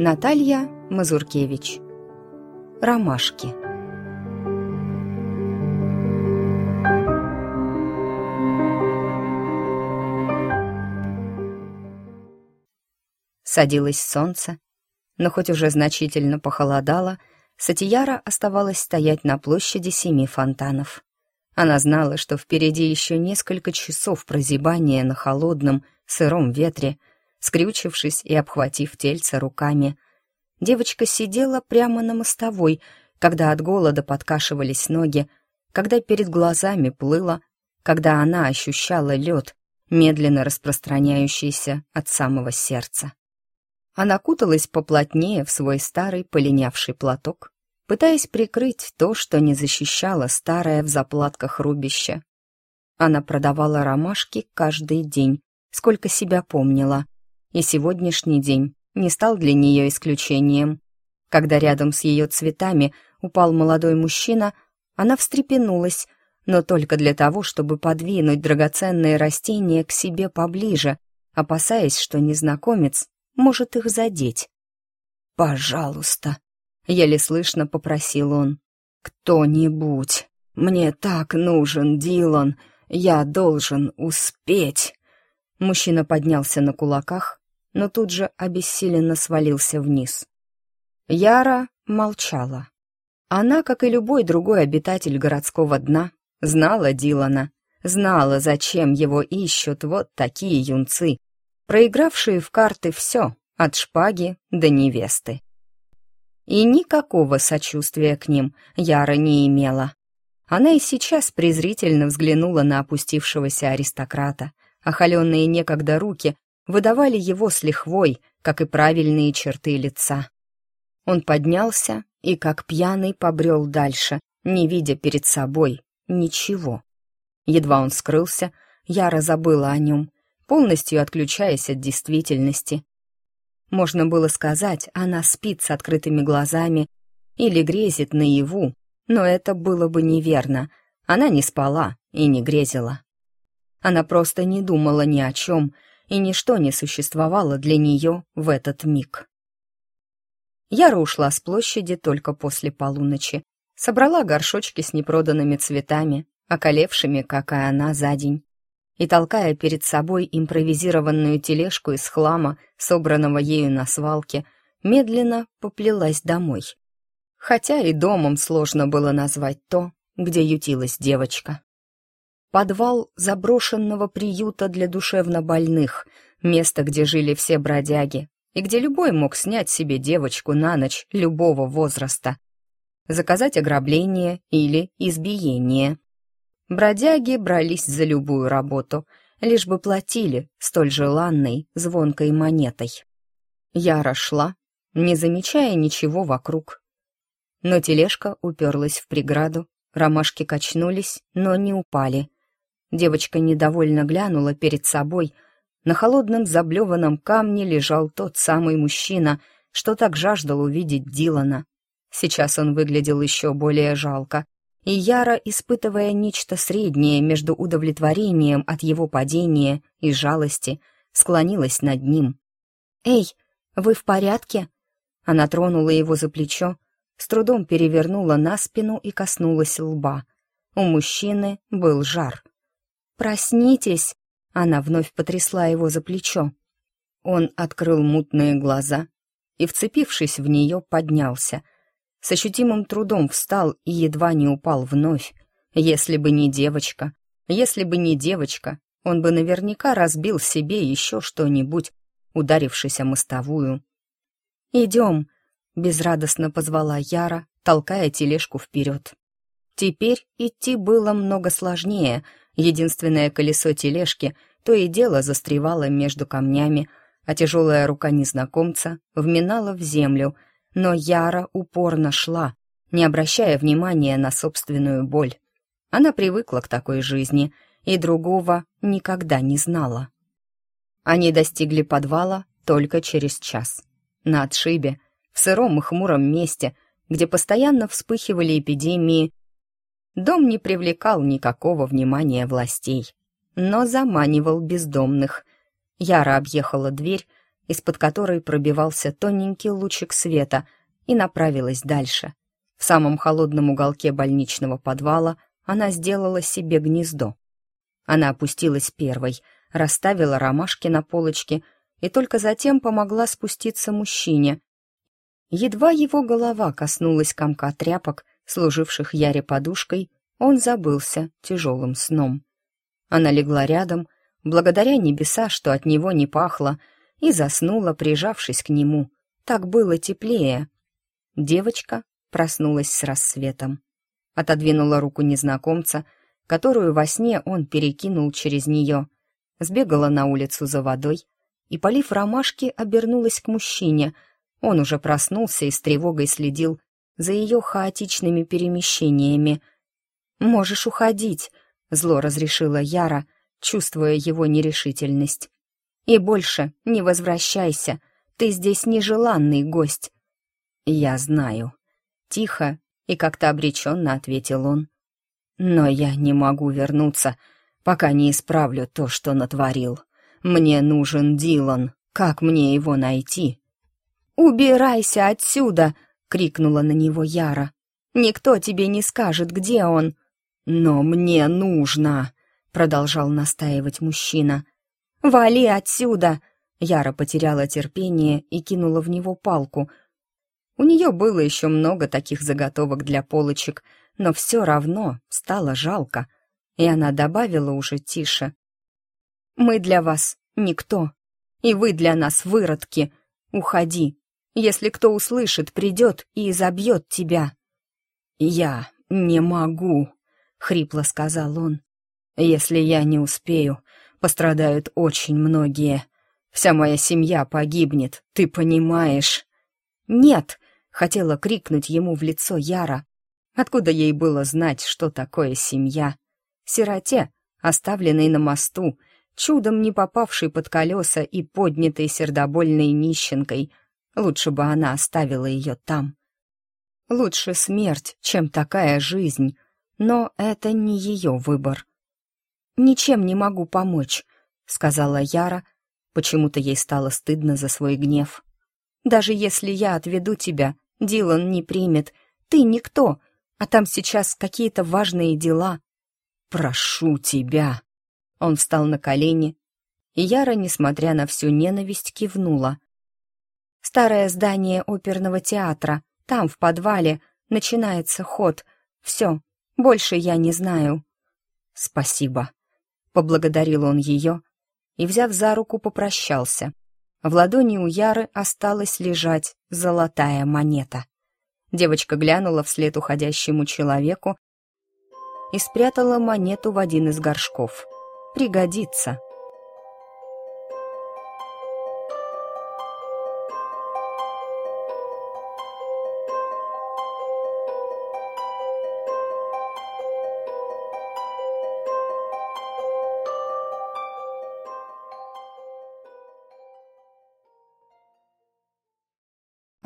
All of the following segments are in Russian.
Наталья Мазуркевич. Ромашки. Садилось солнце, но хоть уже значительно похолодало, Сатияра оставалась стоять на площади семи фонтанов. Она знала, что впереди еще несколько часов прозябания на холодном, сыром ветре, скрючившись и обхватив тельце руками. Девочка сидела прямо на мостовой, когда от голода подкашивались ноги, когда перед глазами плыло, когда она ощущала лед, медленно распространяющийся от самого сердца. Она куталась поплотнее в свой старый полинявший платок, пытаясь прикрыть то, что не защищало старое в заплатках рубище. Она продавала ромашки каждый день, сколько себя помнила, и сегодняшний день не стал для нее исключением. Когда рядом с ее цветами упал молодой мужчина, она встрепенулась, но только для того, чтобы подвинуть драгоценные растения к себе поближе, опасаясь, что незнакомец может их задеть. «Пожалуйста», — еле слышно попросил он. «Кто-нибудь, мне так нужен Дилан, я должен успеть». Мужчина поднялся на кулаках, но тут же обессиленно свалился вниз. Яра молчала. Она, как и любой другой обитатель городского дна, знала Дилана, знала, зачем его ищут вот такие юнцы, проигравшие в карты все, от шпаги до невесты. И никакого сочувствия к ним Яра не имела. Она и сейчас презрительно взглянула на опустившегося аристократа, холеные некогда руки выдавали его с лихвой, как и правильные черты лица. Он поднялся и, как пьяный, побрел дальше, не видя перед собой ничего. Едва он скрылся, Яра забыла о нем, полностью отключаясь от действительности. Можно было сказать, она спит с открытыми глазами или грезит наяву, но это было бы неверно. Она не спала и не грезила. Она просто не думала ни о чем, и ничто не существовало для нее в этот миг. Яра ушла с площади только после полуночи, собрала горшочки с непроданными цветами, околевшими, как и она, за день, и, толкая перед собой импровизированную тележку из хлама, собранного ею на свалке, медленно поплелась домой. Хотя и домом сложно было назвать то, где ютилась девочка подвал заброшенного приюта для душевнобольных, место, где жили все бродяги, и где любой мог снять себе девочку на ночь любого возраста, заказать ограбление или избиение. Бродяги брались за любую работу, лишь бы платили столь желанной звонкой монетой. Яра шла, не замечая ничего вокруг. Но тележка уперлась в преграду, ромашки качнулись, но не упали — Девочка недовольно глянула перед собой. На холодном заблеванном камне лежал тот самый мужчина, что так жаждал увидеть Дилана. Сейчас он выглядел еще более жалко, и Яра, испытывая нечто среднее между удовлетворением от его падения и жалости, склонилась над ним. «Эй, вы в порядке?» Она тронула его за плечо, с трудом перевернула на спину и коснулась лба. У мужчины был жар. «Проснитесь!» Она вновь потрясла его за плечо. Он открыл мутные глаза и, вцепившись в нее, поднялся. С ощутимым трудом встал и едва не упал вновь. Если бы не девочка, если бы не девочка, он бы наверняка разбил себе еще что-нибудь, ударившись о мостовую. «Идем», — безрадостно позвала Яра, толкая тележку вперед. Теперь идти было много сложнее — Единственное колесо тележки то и дело застревало между камнями, а тяжелая рука незнакомца вминала в землю, но Яра упорно шла, не обращая внимания на собственную боль. Она привыкла к такой жизни и другого никогда не знала. Они достигли подвала только через час. На отшибе, в сыром и хмуром месте, где постоянно вспыхивали эпидемии Дом не привлекал никакого внимания властей, но заманивал бездомных. Яра объехала дверь из-под которой пробивался тоненький лучик света, и направилась дальше. В самом холодном уголке больничного подвала она сделала себе гнездо. Она опустилась первой, расставила ромашки на полочке и только затем помогла спуститься мужчине. Едва его голова коснулась комка тряпок, служивших Яре подушкой, он забылся тяжелым сном. Она легла рядом, благодаря небеса, что от него не пахло, и заснула, прижавшись к нему. Так было теплее. Девочка проснулась с рассветом. Отодвинула руку незнакомца, которую во сне он перекинул через нее, сбегала на улицу за водой и, полив ромашки, обернулась к мужчине. Он уже проснулся и с тревогой следил за ее хаотичными перемещениями. «Можешь уходить», — зло разрешила Яра, чувствуя его нерешительность. «И больше не возвращайся, ты здесь нежеланный гость». «Я знаю», — тихо и как-то обреченно ответил он. «Но я не могу вернуться, пока не исправлю то, что натворил. Мне нужен Дилан, как мне его найти?» «Убирайся отсюда!» — крикнула на него Яра. «Никто тебе не скажет, где он!» «Но мне нужно!» — продолжал настаивать мужчина. «Вали отсюда!» Яра потеряла терпение и кинула в него палку. У нее было еще много таких заготовок для полочек, но все равно стало жалко, и она добавила уже тише. «Мы для вас никто, и вы для нас выродки. Уходи, если кто услышит, придет и изобьет тебя». «Я не могу», — хрипло сказал он. «Если я не успею, пострадают очень многие. Вся моя семья погибнет, ты понимаешь?» «Нет!» — хотела крикнуть ему в лицо Яра. Откуда ей было знать, что такое семья? Сироте, оставленной на мосту, чудом не попавшей под колеса и поднятой сердобольной нищенкой. Лучше бы она оставила ее там. Лучше смерть, чем такая жизнь, но это не ее выбор. «Ничем не могу помочь», — сказала Яра. Почему-то ей стало стыдно за свой гнев. «Даже если я отведу тебя, Дилан не примет. Ты никто, а там сейчас какие-то важные дела». «Прошу тебя!» Он встал на колени, и Яра, несмотря на всю ненависть, кивнула. «Старое здание оперного театра, там, в подвале, начинается ход. Все, больше я не знаю». «Спасибо», — поблагодарил он ее и, взяв за руку, попрощался. В ладони у Яры осталась лежать золотая монета. Девочка глянула вслед уходящему человеку и спрятала монету в один из горшков. «Пригодится».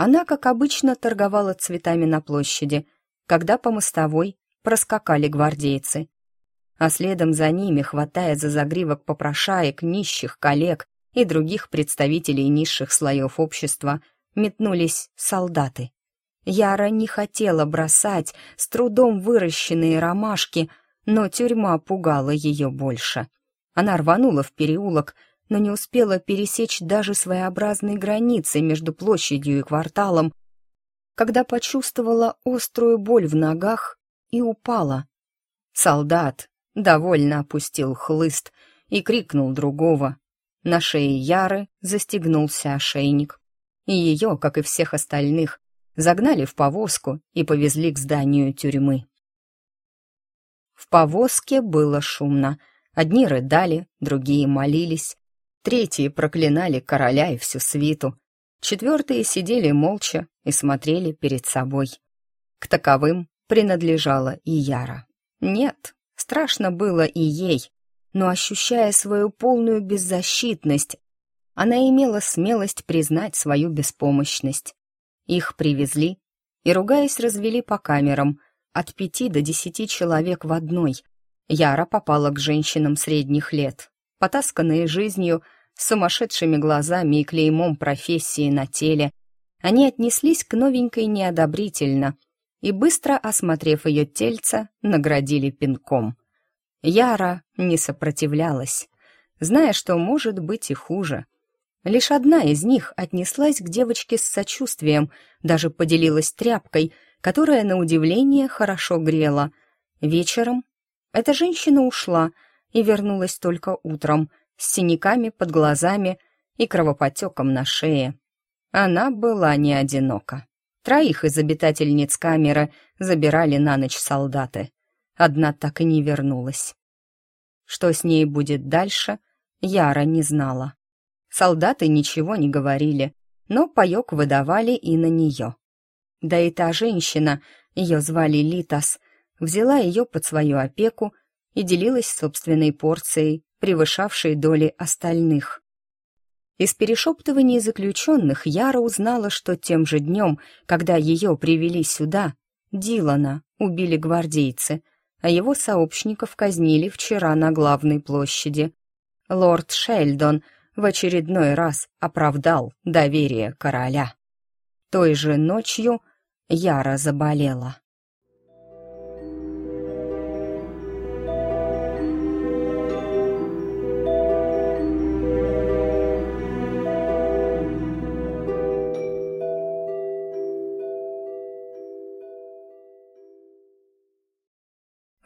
Она, как обычно, торговала цветами на площади, когда по мостовой проскакали гвардейцы. А следом за ними, хватая за загривок попрошаек, нищих, коллег и других представителей низших слоев общества, метнулись солдаты. Яра не хотела бросать с трудом выращенные ромашки, но тюрьма пугала ее больше. Она рванула в переулок, но не успела пересечь даже своеобразной границы между площадью и кварталом, когда почувствовала острую боль в ногах и упала. Солдат довольно опустил хлыст и крикнул другого. На шее Яры застегнулся ошейник, и ее, как и всех остальных, загнали в повозку и повезли к зданию тюрьмы. В повозке было шумно. Одни рыдали, другие молились, Третьи проклинали короля и всю свиту. Четвертые сидели молча и смотрели перед собой. К таковым принадлежала и Яра. Нет, страшно было и ей, но, ощущая свою полную беззащитность, она имела смелость признать свою беспомощность. Их привезли и, ругаясь, развели по камерам, от пяти до десяти человек в одной. Яра попала к женщинам средних лет, потасканные жизнью, с сумасшедшими глазами и клеймом профессии на теле. Они отнеслись к новенькой неодобрительно и, быстро осмотрев ее тельце, наградили пинком. Яра не сопротивлялась, зная, что может быть и хуже. Лишь одна из них отнеслась к девочке с сочувствием, даже поделилась тряпкой, которая, на удивление, хорошо грела. Вечером эта женщина ушла и вернулась только утром, с синяками под глазами и кровопотеком на шее. Она была не одинока. Троих из обитательниц камеры забирали на ночь солдаты. Одна так и не вернулась. Что с ней будет дальше, Яра не знала. Солдаты ничего не говорили, но паёк выдавали и на нее. Да и та женщина, ее звали Литас, взяла ее под свою опеку и делилась собственной порцией, превышавшей доли остальных. Из перешептываний заключенных Яра узнала, что тем же днем, когда ее привели сюда, Дилана убили гвардейцы, а его сообщников казнили вчера на главной площади. Лорд Шельдон в очередной раз оправдал доверие короля. Той же ночью Яра заболела.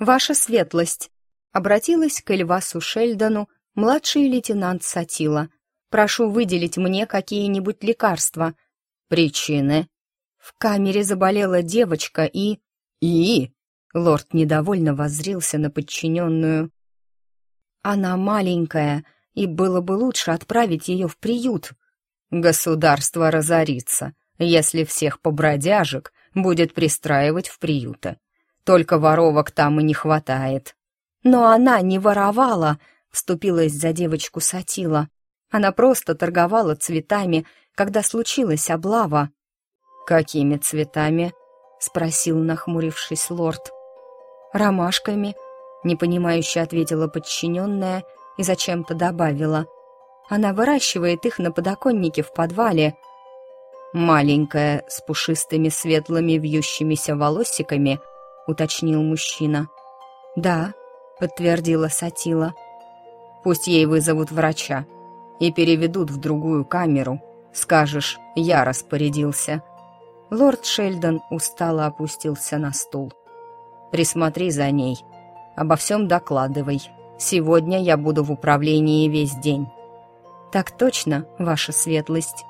«Ваша светлость!» — обратилась к Эльвасу Шельдону «Младший лейтенант Сатила, прошу выделить мне какие-нибудь лекарства. Причины. В камере заболела девочка и... И... Лорд недовольно воззрился на подчиненную. Она маленькая, и было бы лучше отправить ее в приют. Государство разорится, если всех побродяжек будет пристраивать в приюты. Только воровок там и не хватает. Но она не воровала, вступилась за девочку Сатила. Она просто торговала цветами, когда случилась облава. «Какими цветами?» — спросил, нахмурившись лорд. «Ромашками», — непонимающе ответила подчиненная и зачем-то добавила. «Она выращивает их на подоконнике в подвале». «Маленькая, с пушистыми светлыми вьющимися волосиками», — уточнил мужчина. «Да», — подтвердила Сатила. Пусть ей вызовут врача и переведут в другую камеру. Скажешь, я распорядился». Лорд Шельдон устало опустился на стул. «Присмотри за ней. Обо всем докладывай. Сегодня я буду в управлении весь день». «Так точно, ваша светлость».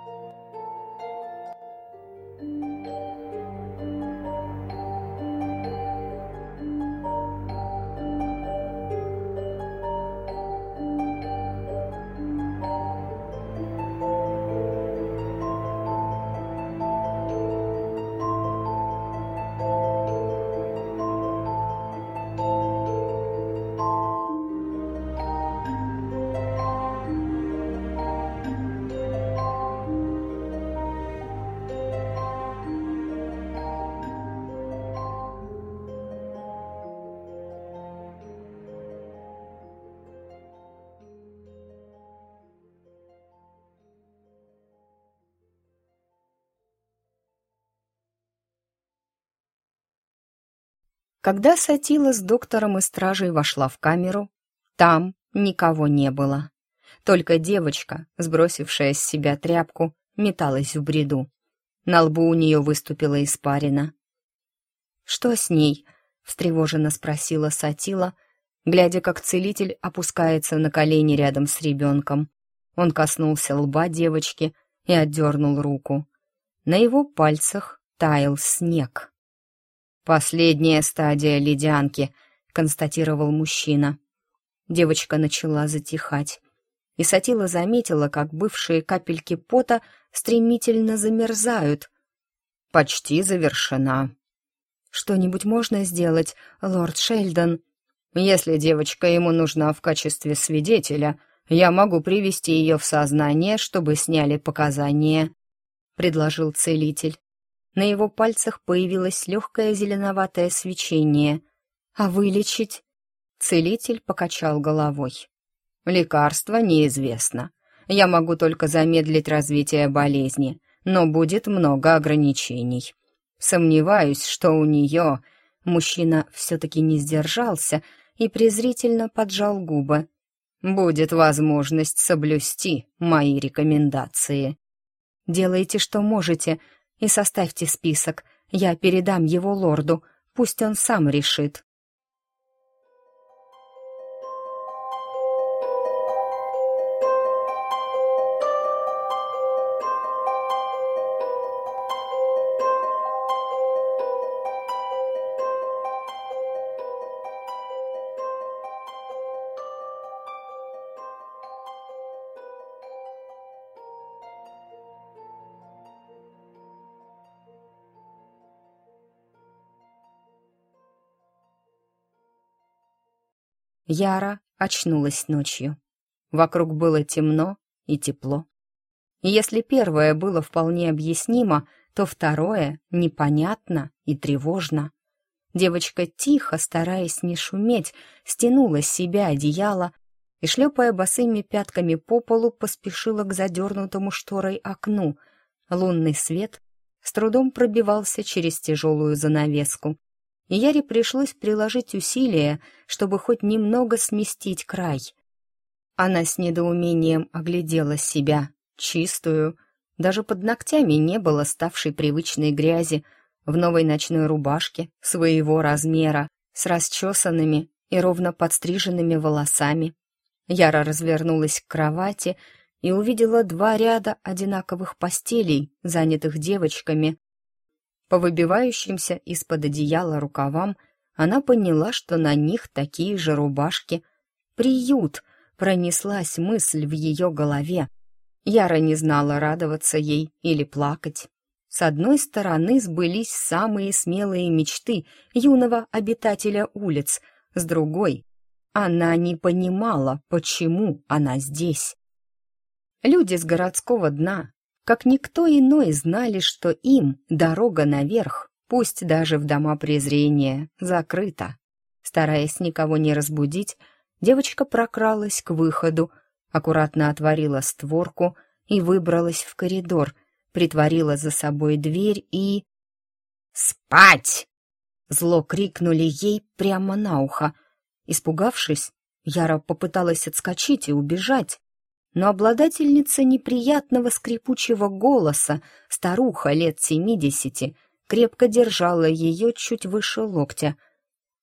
Когда Сатила с доктором и стражей вошла в камеру, там никого не было. Только девочка, сбросившая с себя тряпку, металась в бреду. На лбу у нее выступила испарина. «Что с ней?» — встревоженно спросила Сатила, глядя, как целитель опускается на колени рядом с ребенком. Он коснулся лба девочки и отдернул руку. На его пальцах таял снег. «Последняя стадия ледянки», — констатировал мужчина. Девочка начала затихать. И Сатила заметила, как бывшие капельки пота стремительно замерзают. «Почти завершена». «Что-нибудь можно сделать, лорд Шельдон?» «Если девочка ему нужна в качестве свидетеля, я могу привести ее в сознание, чтобы сняли показания», — предложил целитель. На его пальцах появилось легкое зеленоватое свечение. «А вылечить?» Целитель покачал головой. «Лекарство неизвестно. я могу только замедлить развитие болезни, но будет много ограничений. Сомневаюсь, что у нее...» Мужчина все-таки не сдержался и презрительно поджал губы. «Будет возможность соблюсти мои рекомендации». «Делайте, что можете, и составьте список. Я передам его лорду, пусть он сам решит». Яра очнулась ночью. Вокруг было темно и тепло. И если первое было вполне объяснимо, то второе непонятно и тревожно. Девочка тихо, стараясь не шуметь, стянула с себя одеяло и, шлепая босыми пятками по полу, поспешила к задернутому шторой окну. Лунный свет с трудом пробивался через тяжелую занавеску, и Яре пришлось приложить усилия, чтобы хоть немного сместить край. Она с недоумением оглядела себя, чистую, даже под ногтями не было ставшей привычной грязи, в новой ночной рубашке своего размера, с расчесанными и ровно подстриженными волосами. Яра развернулась к кровати и увидела два ряда одинаковых постелей, занятых девочками, по выбивающимся из-под одеяла рукавам она поняла, что на них такие же рубашки. «Приют!» — пронеслась мысль в ее голове. Яра не знала, радоваться ей или плакать. С одной стороны сбылись самые смелые мечты юного обитателя улиц, с другой — она не понимала, почему она здесь. Люди с городского дна как никто иной знали, что им дорога наверх, пусть даже в дома презрения, закрыта. Стараясь никого не разбудить, девочка прокралась к выходу, аккуратно отворила створку и выбралась в коридор, притворила за собой дверь и... «Спать!» Зло крикнули ей прямо на ухо. Испугавшись, Яра попыталась отскочить и убежать, но обладательница неприятного скрипучего голоса, старуха лет семидесяти, крепко держала ее чуть выше локтя.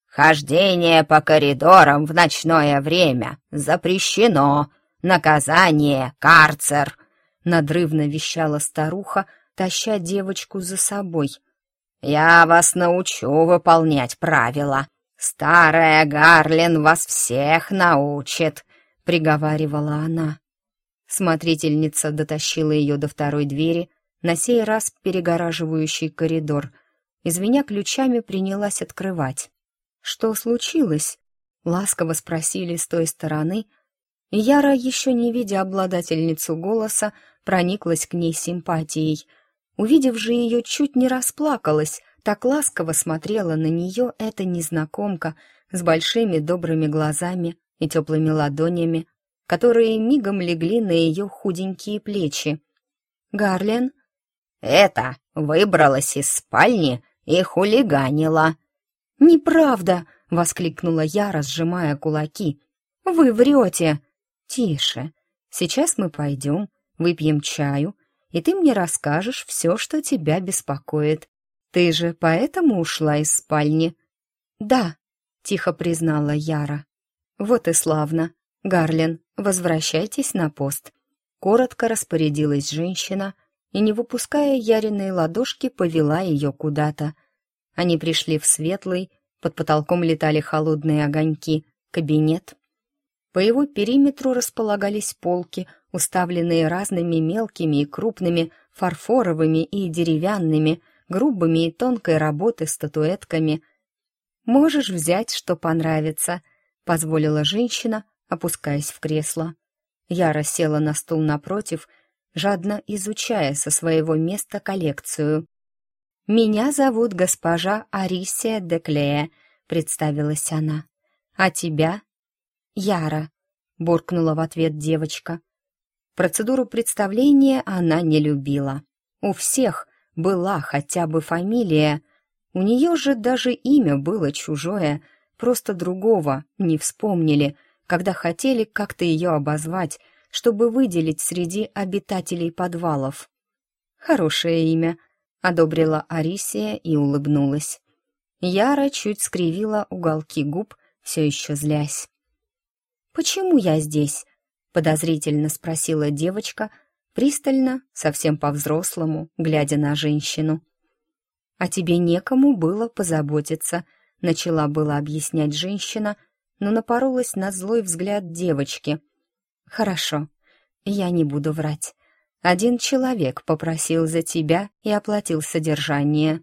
«Хождение по коридорам в ночное время запрещено! Наказание — карцер!» Надрывно вещала старуха, таща девочку за собой. «Я вас научу выполнять правила. Старая Гарлин вас всех научит!» — приговаривала она. Смотрительница дотащила ее до второй двери, на сей раз перегораживающий коридор. Извиня ключами, принялась открывать. «Что случилось?» — ласково спросили с той стороны, и Яра, еще не видя обладательницу голоса, прониклась к ней симпатией. Увидев же ее, чуть не расплакалась, так ласково смотрела на нее эта незнакомка с большими добрыми глазами и теплыми ладонями, которые мигом легли на ее худенькие плечи. «Гарлен?» «Это выбралась из спальни и хулиганила». «Неправда!» — воскликнула я, разжимая кулаки. «Вы врете!» «Тише. Сейчас мы пойдем, выпьем чаю, и ты мне расскажешь все, что тебя беспокоит. Ты же поэтому ушла из спальни?» «Да», — тихо признала Яра. «Вот и славно. Гарлен, возвращайтесь на пост», — коротко распорядилась женщина и, не выпуская Яриной ладошки, повела ее куда-то. Они пришли в светлый, под потолком летали холодные огоньки, кабинет. По его периметру располагались полки, уставленные разными мелкими и крупными, фарфоровыми и деревянными, грубыми и тонкой работы статуэтками. «Можешь взять, что понравится», — позволила женщина, опускаясь в кресло. Я села на стул напротив, жадно изучая со своего места коллекцию. «Меня зовут госпожа Арисия Деклея», — представилась она. «А тебя?» «Яра», — буркнула в ответ девочка. Процедуру представления она не любила. У всех была хотя бы фамилия. У нее же даже имя было чужое, просто другого не вспомнили, когда хотели как-то ее обозвать, чтобы выделить среди обитателей подвалов. «Хорошее имя», — одобрила Арисия и улыбнулась. Яра чуть скривила уголки губ, все еще злясь. «Почему я здесь?» — подозрительно спросила девочка, пристально, совсем по-взрослому, глядя на женщину. «А тебе некому было позаботиться», — начала было объяснять женщина, но напоролась на злой взгляд девочки. «Хорошо, я не буду врать. Один человек попросил за тебя и оплатил содержание».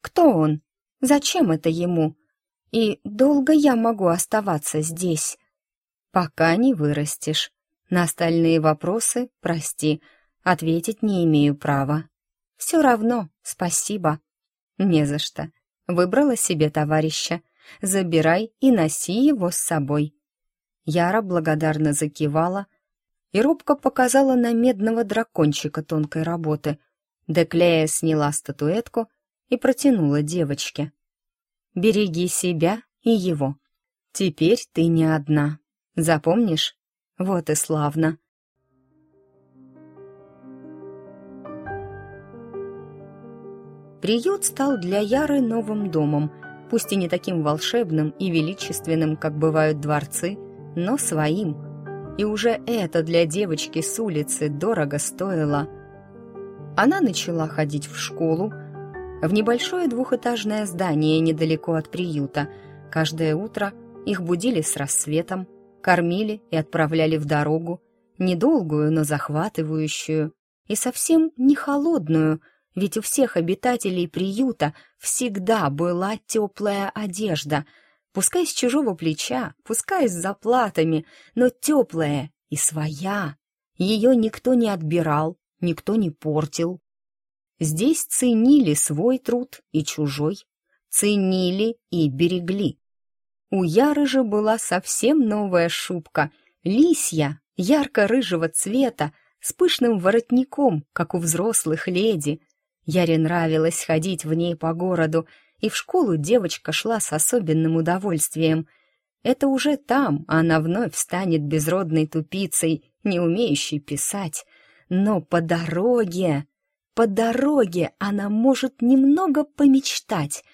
«Кто он? Зачем это ему? И долго я могу оставаться здесь?» «Пока не вырастешь. На остальные вопросы, прости, ответить не имею права. Все равно, спасибо. Не за что. Выбрала себе товарища. Забирай и носи его с собой. Яра благодарно закивала и робко показала на медного дракончика тонкой работы. Деклея сняла статуэтку и протянула девочке. «Береги себя и его. Теперь ты не одна. Запомнишь?» Вот и славно. Приют стал для Яры новым домом, пусть и не таким волшебным и величественным, как бывают дворцы, но своим. И уже это для девочки с улицы дорого стоило. Она начала ходить в школу, в небольшое двухэтажное здание недалеко от приюта. Каждое утро их будили с рассветом, кормили и отправляли в дорогу, недолгую, но захватывающую, и совсем не холодную, ведь у всех обитателей приюта всегда была теплая одежда, пускай с чужого плеча, пускай с заплатами, но теплая и своя. Ее никто не отбирал, никто не портил. Здесь ценили свой труд и чужой, ценили и берегли. У Яры же была совсем новая шубка, лисья, ярко-рыжего цвета, с пышным воротником, как у взрослых леди. Яре нравилось ходить в ней по городу, и в школу девочка шла с особенным удовольствием. Это уже там она вновь станет безродной тупицей, не умеющей писать. Но по дороге, по дороге она может немного помечтать.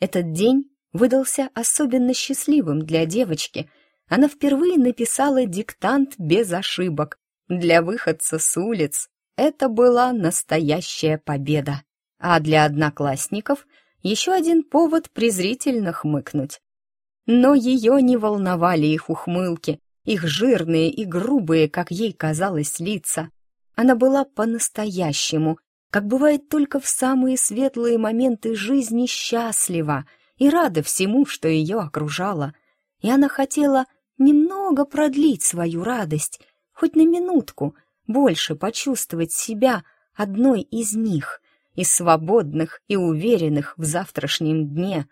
Этот день выдался особенно счастливым для девочки. Она впервые написала диктант без ошибок. Для выходца с улиц это была настоящая победа. А для одноклассников еще один повод презрительно хмыкнуть. Но ее не волновали их ухмылки, их жирные и грубые, как ей казалось, лица. Она была по-настоящему, как бывает только в самые светлые моменты жизни, счастлива — и рада всему, что ее окружало. И она хотела немного продлить свою радость, хоть на минутку, больше почувствовать себя одной из них, из свободных и уверенных в завтрашнем дне.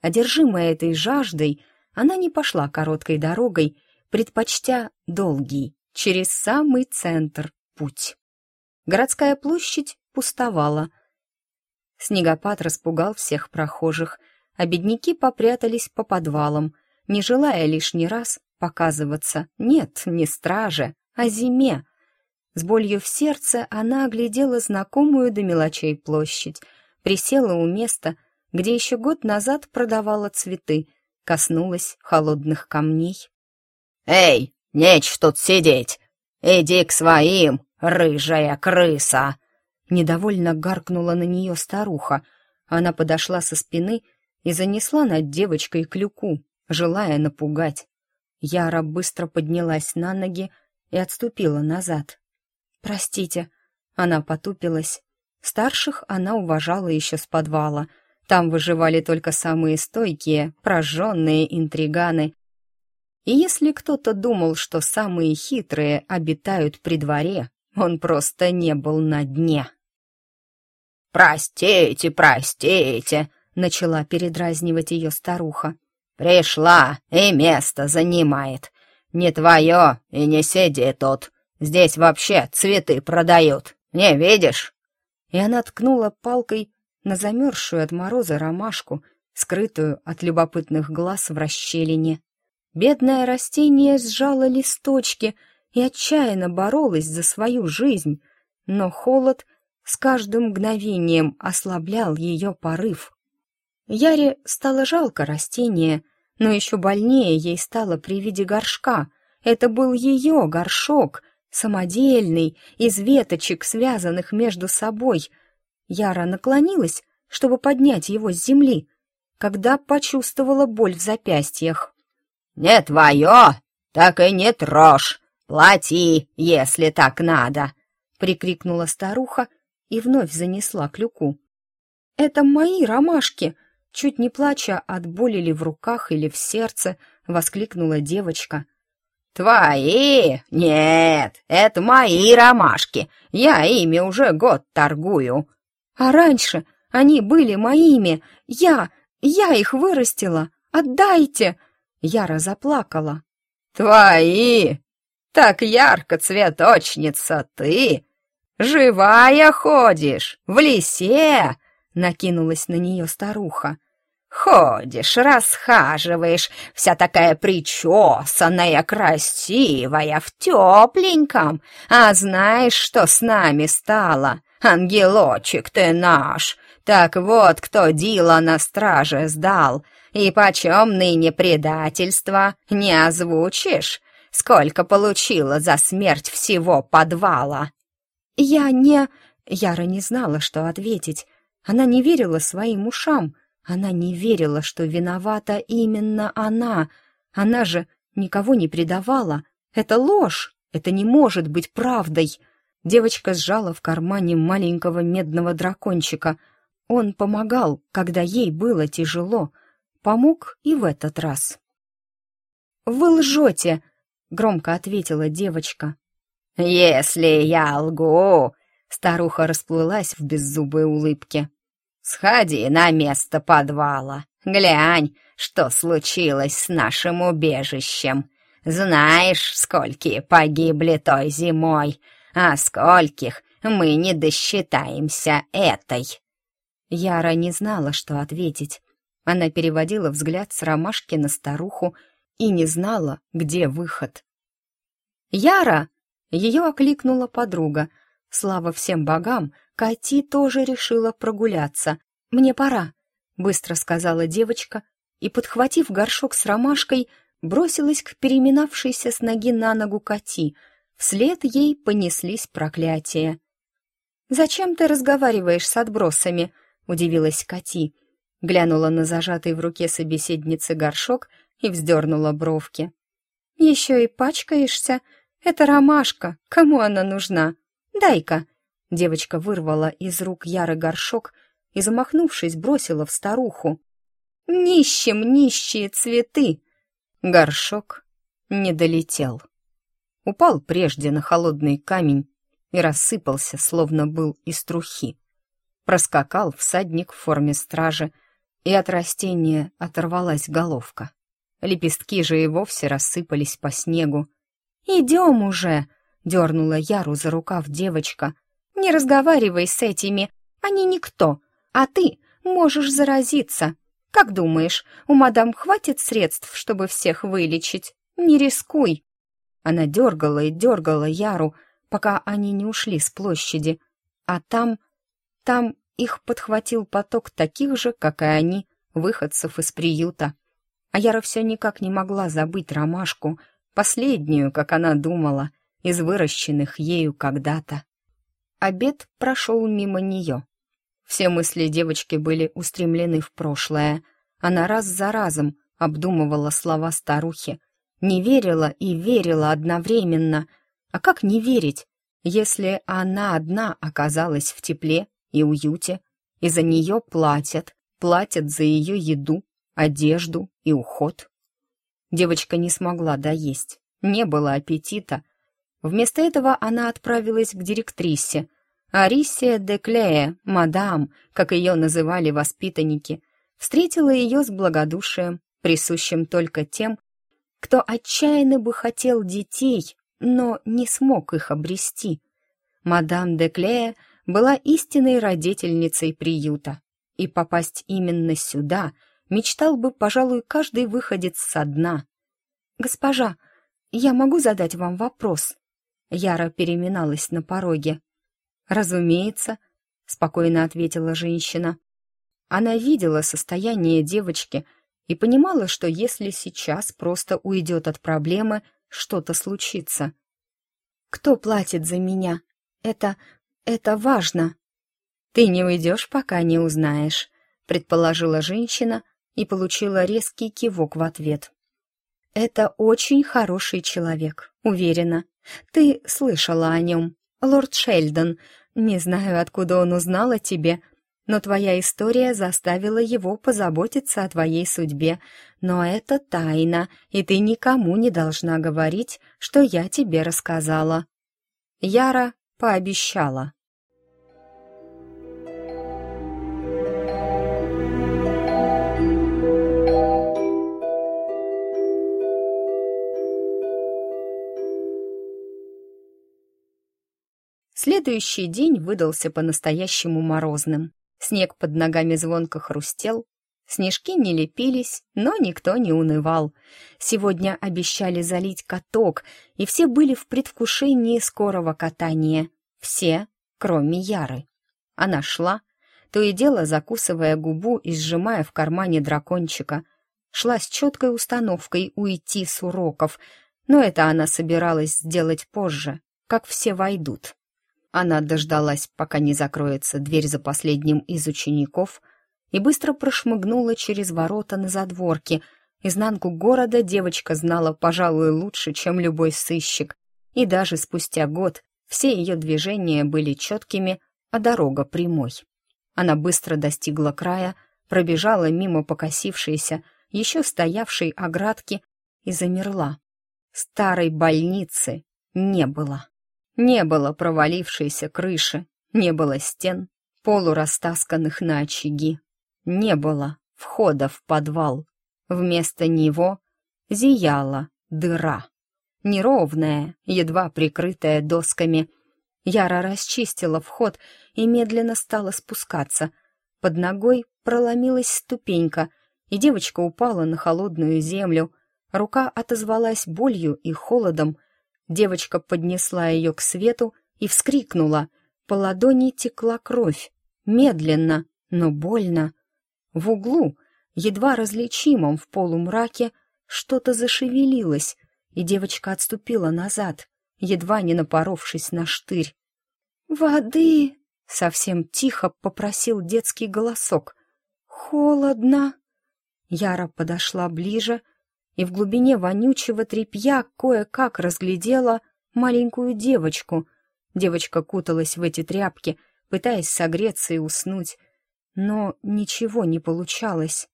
Одержимая этой жаждой, она не пошла короткой дорогой, предпочтя долгий, через самый центр путь. Городская площадь пустовала. Снегопад распугал всех прохожих — а бедняки попрятались по подвалам, не желая лишний раз показываться, нет, не страже, а зиме. С болью в сердце она оглядела знакомую до мелочей площадь, присела у места, где еще год назад продавала цветы, коснулась холодных камней. «Эй, нечь тут сидеть! Иди к своим, рыжая крыса!» Недовольно гаркнула на нее старуха. Она подошла со спины и занесла над девочкой клюку, желая напугать. Яра быстро поднялась на ноги и отступила назад. «Простите», — она потупилась. Старших она уважала еще с подвала. Там выживали только самые стойкие, прожженные интриганы. И если кто-то думал, что самые хитрые обитают при дворе, он просто не был на дне. «Простите, простите!» начала передразнивать ее старуха. «Пришла и место занимает. Не твое и не сиди тут. Здесь вообще цветы продают, не видишь?» И она ткнула палкой на замерзшую от мороза ромашку, скрытую от любопытных глаз в расщелине. Бедное растение сжало листочки и отчаянно боролось за свою жизнь, но холод с каждым мгновением ослаблял ее порыв. Яре стало жалко растения, но еще больнее ей стало при виде горшка. Это был ее горшок, самодельный, из веточек, связанных между собой. Яра наклонилась, чтобы поднять его с земли, когда почувствовала боль в запястьях. «Не твое, так и не трожь, плати, если так надо!» — прикрикнула старуха и вновь занесла клюку. «Это мои ромашки!» Чуть не плача от боли ли в руках или в сердце, воскликнула девочка. «Твои? Нет, это мои ромашки. Я ими уже год торгую». «А раньше они были моими. Я, я их вырастила. Отдайте!» Яра заплакала. «Твои? Так ярко цветочница ты! Живая ходишь, в лесе!» Накинулась на нее старуха. Ходишь, расхаживаешь, вся такая причесанная, красивая, в тепленьком. А знаешь, что с нами стало? Ангелочек ты наш. Так вот, кто Дила на страже сдал. И почем ныне предательство не озвучишь? Сколько получила за смерть всего подвала? Я не... Яра не знала, что ответить. Она не верила своим ушам. Она не верила, что виновата именно она. Она же никого не предавала. Это ложь. Это не может быть правдой. Девочка сжала в кармане маленького медного дракончика. Он помогал, когда ей было тяжело. Помог и в этот раз. «Вы лжете!» — громко ответила девочка. «Если я лгу...» — старуха расплылась в беззубой улыбке. Сходи на место подвала, глянь, что случилось с нашим убежищем. Знаешь, сколькие погибли той зимой, а скольких мы не досчитаемся этой». Яра не знала, что ответить. Она переводила взгляд с ромашки на старуху и не знала, где выход. «Яра!» — ее окликнула подруга. Слава всем богам, Кати тоже решила прогуляться. «Мне пора», — быстро сказала девочка, и, подхватив горшок с ромашкой, бросилась к переминавшейся с ноги на ногу Кати. Вслед ей понеслись проклятия. «Зачем ты разговариваешь с отбросами?» — удивилась Кати. Глянула на зажатый в руке собеседницы горшок и вздернула бровки. «Еще и пачкаешься? Это ромашка, кому она нужна? Дай-ка!» Девочка вырвала из рук Яры горшок и, замахнувшись, бросила в старуху. «Нищим нищие цветы!» Горшок не долетел. Упал прежде на холодный камень и рассыпался, словно был из трухи. Проскакал всадник в форме стражи, и от растения оторвалась головка. Лепестки же и вовсе рассыпались по снегу. «Идем уже!» — дернула Яру за рукав девочка, не разговаривай с этими, они никто, а ты можешь заразиться. Как думаешь, у мадам хватит средств, чтобы всех вылечить? Не рискуй!» Она дергала и дергала Яру, пока они не ушли с площади. А там, там их подхватил поток таких же, как и они, выходцев из приюта. А Яра все никак не могла забыть ромашку, последнюю, как она думала, из выращенных ею когда-то. Обед прошел мимо нее. Все мысли девочки были устремлены в прошлое. Она раз за разом обдумывала слова старухи, не верила и верила одновременно. А как не верить, если она одна оказалась в тепле и уюте, и за нее платят, платят за ее еду, одежду и уход? Девочка не смогла доесть, не было аппетита. Вместо этого она отправилась к директрисе, Арисия де Клея, мадам, как ее называли воспитанники, встретила ее с благодушием, присущим только тем, кто отчаянно бы хотел детей, но не смог их обрести. Мадам де Клея была истинной родительницей приюта, и попасть именно сюда мечтал бы, пожалуй, каждый выходец со дна. «Госпожа, я могу задать вам вопрос?» Яра переминалась на пороге. «Разумеется», — спокойно ответила женщина. Она видела состояние девочки и понимала, что если сейчас просто уйдет от проблемы, что-то случится. «Кто платит за меня? Это... это важно!» «Ты не уйдешь, пока не узнаешь», — предположила женщина и получила резкий кивок в ответ. «Это очень хороший человек, уверена. Ты слышала о нем. Лорд Шельдон. Не знаю, откуда он узнал о тебе, но твоя история заставила его позаботиться о твоей судьбе. Но это тайна, и ты никому не должна говорить, что я тебе рассказала». Яра пообещала. Следующий день выдался по-настоящему морозным. Снег под ногами звонко хрустел, снежки не лепились, но никто не унывал. Сегодня обещали залить каток, и все были в предвкушении скорого катания. Все, кроме Яры. Она шла, то и дело закусывая губу и сжимая в кармане дракончика. Шла с четкой установкой уйти с уроков, но это она собиралась сделать позже, как все войдут. Она дождалась, пока не закроется дверь за последним из учеников, и быстро прошмыгнула через ворота на задворке. Изнанку города девочка знала, пожалуй, лучше, чем любой сыщик, и даже спустя год все ее движения были четкими, а дорога прямой. Она быстро достигла края, пробежала мимо покосившейся, еще стоявшей оградки и замерла. Старой больницы не было. Не было провалившейся крыши, не было стен, полурастасканных на очаги, не было входа в подвал. Вместо него зияла дыра. Неровная, едва прикрытая досками. Яра расчистила вход и медленно стала спускаться. Под ногой проломилась ступенька, и девочка упала на холодную землю. Рука отозвалась болью и холодом, Девочка поднесла ее к свету и вскрикнула. По ладони текла кровь. Медленно, но больно. В углу, едва различимом в полумраке, что-то зашевелилось, и девочка отступила назад, едва не напоровшись на штырь. «Воды!» — совсем тихо попросил детский голосок. «Холодно!» Яра подошла ближе — и в глубине вонючего тряпья кое-как разглядела маленькую девочку. Девочка куталась в эти тряпки, пытаясь согреться и уснуть, но ничего не получалось.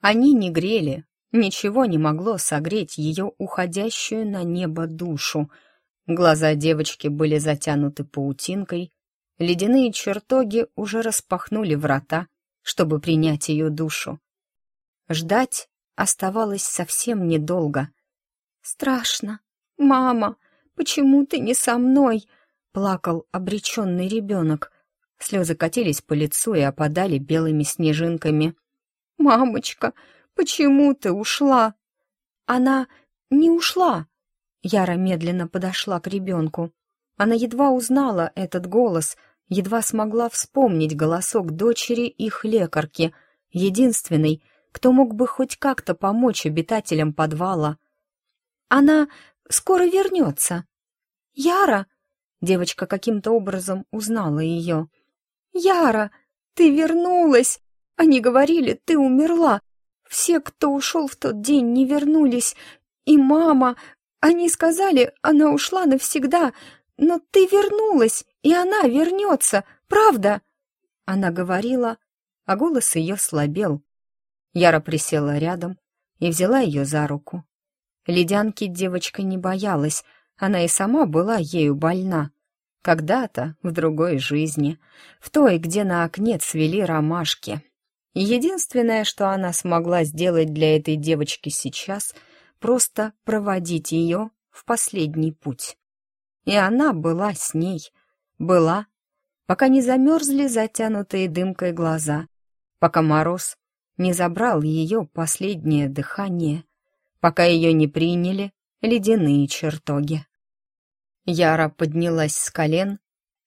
Они не грели, ничего не могло согреть ее уходящую на небо душу. Глаза девочки были затянуты паутинкой, ледяные чертоги уже распахнули врата, чтобы принять ее душу. Ждать оставалось совсем недолго. «Страшно! Мама, почему ты не со мной?» — плакал обреченный ребенок. Слезы катились по лицу и опадали белыми снежинками. «Мамочка, почему ты ушла?» «Она не ушла!» Яра медленно подошла к ребенку. Она едва узнала этот голос, едва смогла вспомнить голосок дочери их лекарки, единственной, кто мог бы хоть как-то помочь обитателям подвала. «Она скоро вернется». «Яра!» Девочка каким-то образом узнала ее. «Яра, ты вернулась! Они говорили, ты умерла. Все, кто ушел в тот день, не вернулись. И мама... Они сказали, она ушла навсегда. Но ты вернулась, и она вернется, правда?» Она говорила, а голос ее слабел. Яра присела рядом и взяла ее за руку. Ледянки девочка не боялась, она и сама была ею больна. Когда-то, в другой жизни, в той, где на окне цвели ромашки. Единственное, что она смогла сделать для этой девочки сейчас, просто проводить ее в последний путь. И она была с ней, была, пока не замерзли затянутые дымкой глаза, пока мороз не забрал ее последнее дыхание, пока ее не приняли ледяные чертоги. Яра поднялась с колен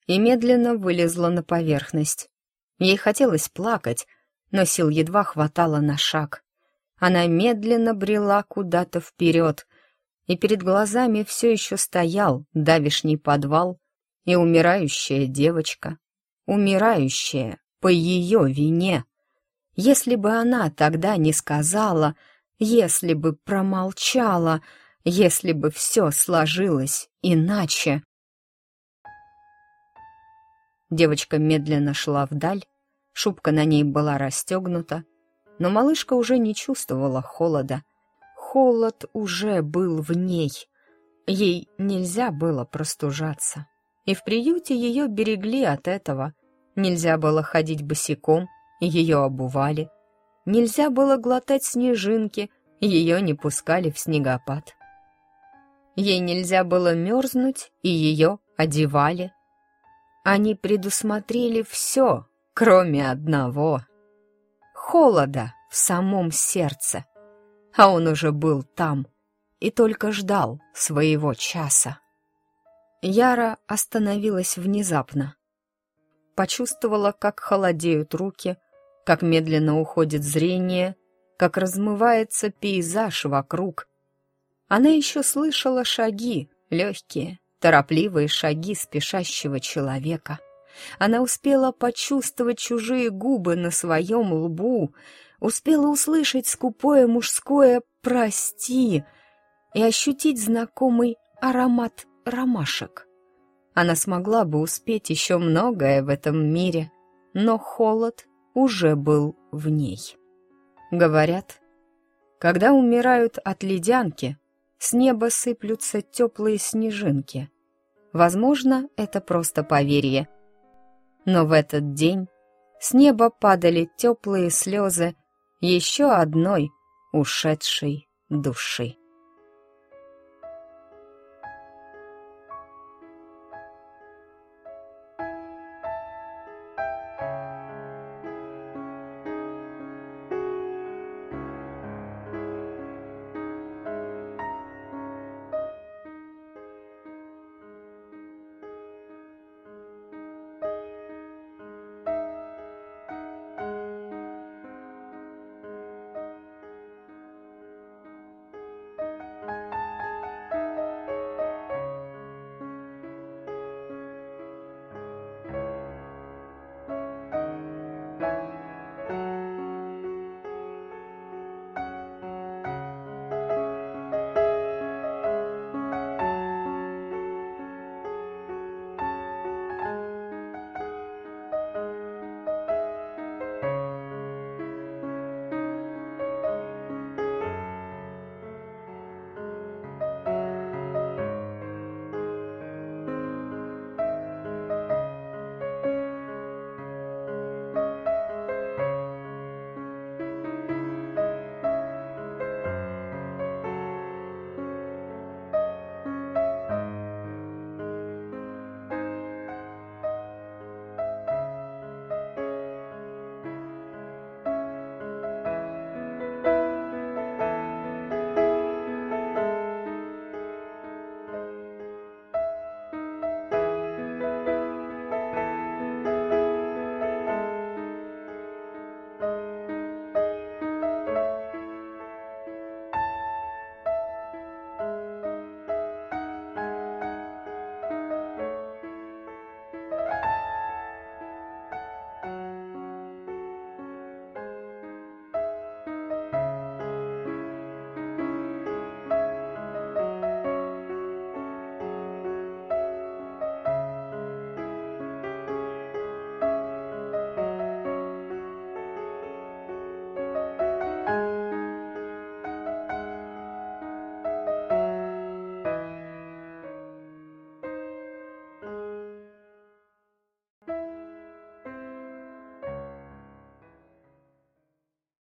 и медленно вылезла на поверхность. Ей хотелось плакать, но сил едва хватало на шаг. Она медленно брела куда-то вперед, и перед глазами все еще стоял давишний подвал и умирающая девочка, умирающая по ее вине. Если бы она тогда не сказала, если бы промолчала, если бы все сложилось иначе. Девочка медленно шла вдаль, шубка на ней была расстегнута, но малышка уже не чувствовала холода. Холод уже был в ней. Ей нельзя было простужаться. И в приюте ее берегли от этого. Нельзя было ходить босиком, ее обували. Нельзя было глотать снежинки, ее не пускали в снегопад. Ей нельзя было мерзнуть, и ее одевали. Они предусмотрели все, кроме одного — холода в самом сердце. А он уже был там и только ждал своего часа. Яра остановилась внезапно. Почувствовала, как холодеют руки, как медленно уходит зрение, как размывается пейзаж вокруг. Она еще слышала шаги, легкие, торопливые шаги спешащего человека. Она успела почувствовать чужие губы на своем лбу, успела услышать скупое мужское «прости» и ощутить знакомый аромат ромашек. Она смогла бы успеть еще многое в этом мире, но холод уже был в ней. Говорят, когда умирают от ледянки, с неба сыплются теплые снежинки. Возможно, это просто поверье. Но в этот день с неба падали теплые слезы еще одной ушедшей души.